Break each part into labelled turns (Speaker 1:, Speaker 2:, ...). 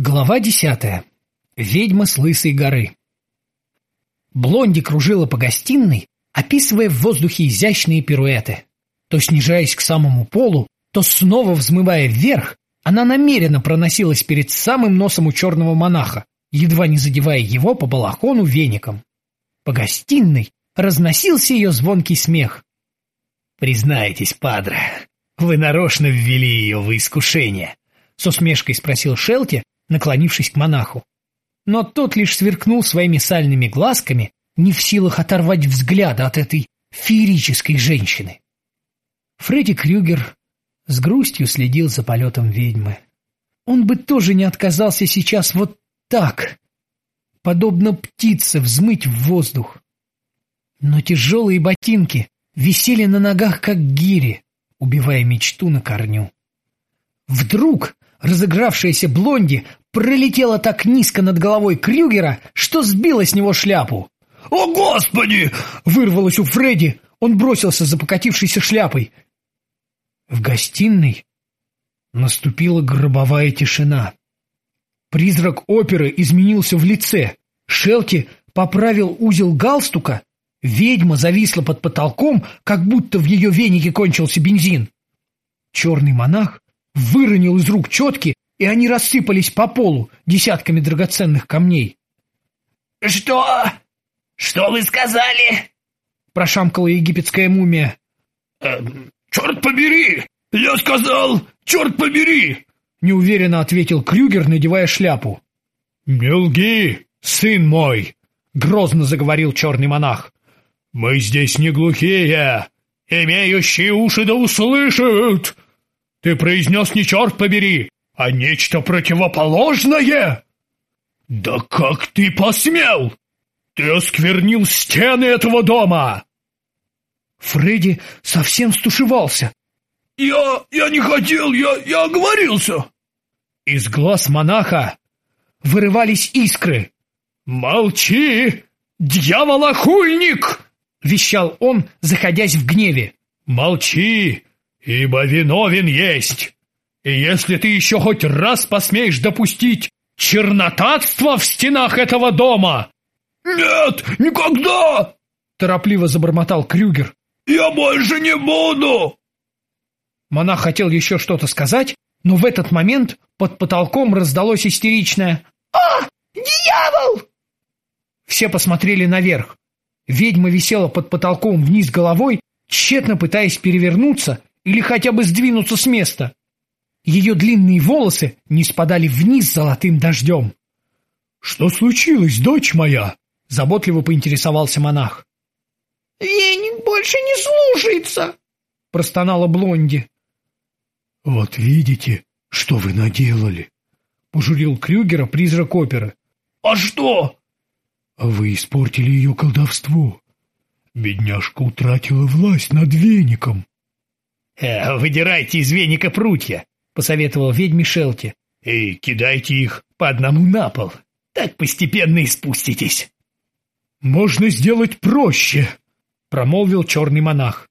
Speaker 1: Глава десятая. Ведьма с Лысой горы. Блонди кружила по гостиной, описывая в воздухе изящные пируэты. То снижаясь к самому полу, то снова взмывая вверх, она намеренно проносилась перед самым носом у черного монаха, едва не задевая его по балахону веником. По гостиной разносился ее звонкий смех.
Speaker 2: «Признайтесь, падре, вы нарочно ввели ее в искушение?» — с усмешкой спросил Шелти, наклонившись к монаху. Но тот лишь сверкнул своими сальными глазками, не в силах оторвать взгляда от этой феерической женщины. Фредди Крюгер с грустью следил за полетом ведьмы. Он бы тоже не отказался сейчас вот так, подобно птице, взмыть в воздух. Но тяжелые ботинки висели на ногах, как гири, убивая мечту на корню. Вдруг разыгравшаяся блонди пролетела так низко над головой Крюгера, что сбила с него шляпу.
Speaker 3: «О, Господи!» — вырвалось у Фредди. Он бросился за покатившейся шляпой.
Speaker 1: В гостиной наступила гробовая тишина. Призрак оперы изменился в лице. Шелти поправил узел галстука. Ведьма зависла под потолком, как будто в ее венике кончился бензин. Черный монах выронил из рук четки, и они рассыпались по полу десятками драгоценных камней.
Speaker 4: — Что? Что вы сказали?
Speaker 1: — прошамкала египетская мумия.
Speaker 3: «Э, — Черт побери! Я сказал, черт побери!
Speaker 1: — неуверенно ответил Крюгер, надевая шляпу.
Speaker 3: — Не лги, сын мой! — грозно заговорил черный монах. — Мы здесь не глухие, имеющие уши да услышат! — ты произнес не черт побери, а нечто противоположное? Да как ты посмел? Ты осквернил стены этого дома!»
Speaker 1: Фредди совсем стушевался.
Speaker 3: «Я... я не хотел, я... я оговорился!»
Speaker 1: Из глаз монаха вырывались искры.
Speaker 3: «Молчи, дьяволохульник!» — вещал он, заходясь в гневе. «Молчи, ибо виновен есть. И если ты еще хоть раз посмеешь допустить чернотатство в стенах этого дома... — Нет, никогда! — торопливо забормотал Крюгер. — Я больше не буду!
Speaker 1: Монах хотел еще что-то сказать, но в этот момент под потолком раздалось истеричное
Speaker 4: «А, дьявол!»
Speaker 1: Все посмотрели наверх. Ведьма висела под потолком вниз головой, тщетно пытаясь перевернуться или хотя бы сдвинуться с места. Ее длинные волосы не спадали вниз золотым дождем.
Speaker 3: — Что случилось, дочь моя? — заботливо поинтересовался монах.
Speaker 4: — Веник больше не слушается, —
Speaker 1: простонала Блонди.
Speaker 3: — Вот видите, что вы наделали, — пожурил Крюгера призрак оперы. — А что? — А вы испортили ее колдовство. Бедняжка утратила власть над веником.
Speaker 2: Э, «Выдирайте из веника прутья», — посоветовал ведьме Шелти.
Speaker 3: «И кидайте их по одному на пол. Так постепенно и спуститесь». «Можно сделать проще», — промолвил черный монах.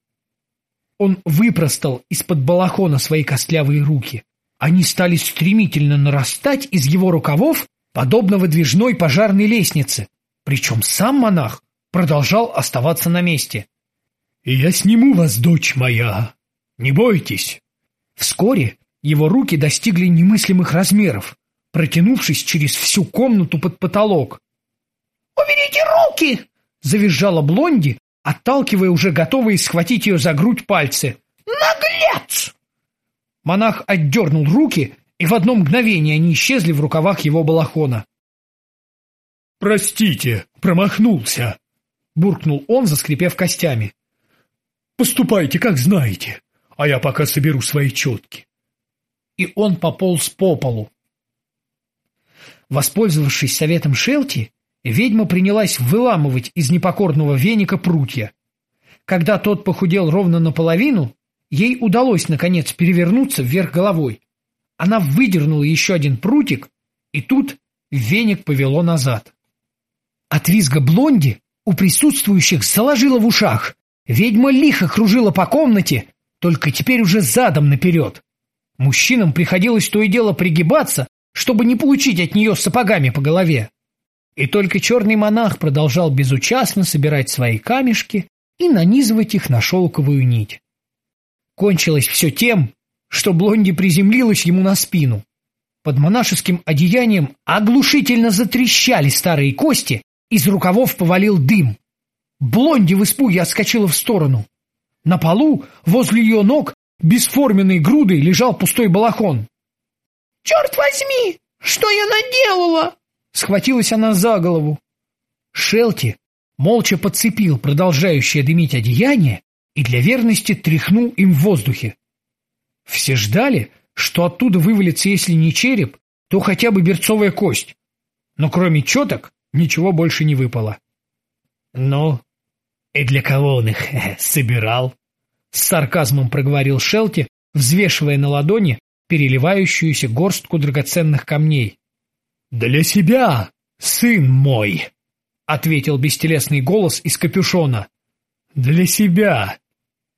Speaker 1: Он выпростал из-под балахона свои костлявые руки. Они стали стремительно нарастать из его рукавов, подобно выдвижной пожарной лестнице. Причем сам монах продолжал оставаться на месте.
Speaker 3: «Я сниму вас, дочь моя», не бойтесь!»
Speaker 1: Вскоре его руки достигли немыслимых размеров, протянувшись через всю комнату под потолок.
Speaker 4: «Уберите руки!»
Speaker 1: — завизжала Блонди, отталкивая уже готовые схватить ее за грудь пальцы.
Speaker 4: «Наглец!»
Speaker 1: Монах отдернул руки, и в одно мгновение они исчезли в рукавах его балахона.
Speaker 3: «Простите, промахнулся!» — буркнул он, заскрипев костями. «Поступайте, как знаете а я пока соберу свои четки.
Speaker 1: И он пополз по полу. Воспользовавшись советом Шелти, ведьма принялась выламывать из непокорного веника прутья. Когда тот похудел ровно наполовину, ей удалось, наконец, перевернуться вверх головой. Она выдернула еще один прутик, и тут веник повело назад. От визга блонди у присутствующих заложило в ушах. Ведьма лихо кружила по комнате, только теперь уже задом наперед. Мужчинам приходилось то и дело пригибаться, чтобы не получить от нее сапогами по голове. И только черный монах продолжал безучастно собирать свои камешки и нанизывать их на шелковую нить. Кончилось все тем, что Блонди приземлилась ему на спину. Под монашеским одеянием оглушительно затрещали старые кости, из рукавов повалил дым. Блонди в испуге отскочила в сторону. На полу, возле ее ног, бесформенной грудой лежал пустой балахон.
Speaker 4: «Черт возьми! Что я наделала?»
Speaker 1: Схватилась она за голову. Шелти молча подцепил продолжающее дымить одеяние и для верности тряхнул им в воздухе. Все ждали, что оттуда вывалится, если не череп, то хотя бы берцовая кость. Но кроме четок ничего больше не выпало.
Speaker 2: «Ну, и для кого он их собирал?» С сарказмом проговорил Шелти, взвешивая на ладони переливающуюся горстку драгоценных камней.
Speaker 3: «Для себя, сын мой!» — ответил бестелесный голос из капюшона. «Для себя!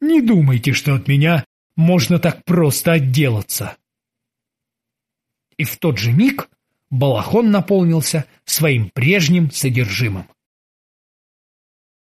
Speaker 3: Не думайте, что от меня можно так просто отделаться.
Speaker 1: И в тот же миг балахон наполнился своим прежним содержимым.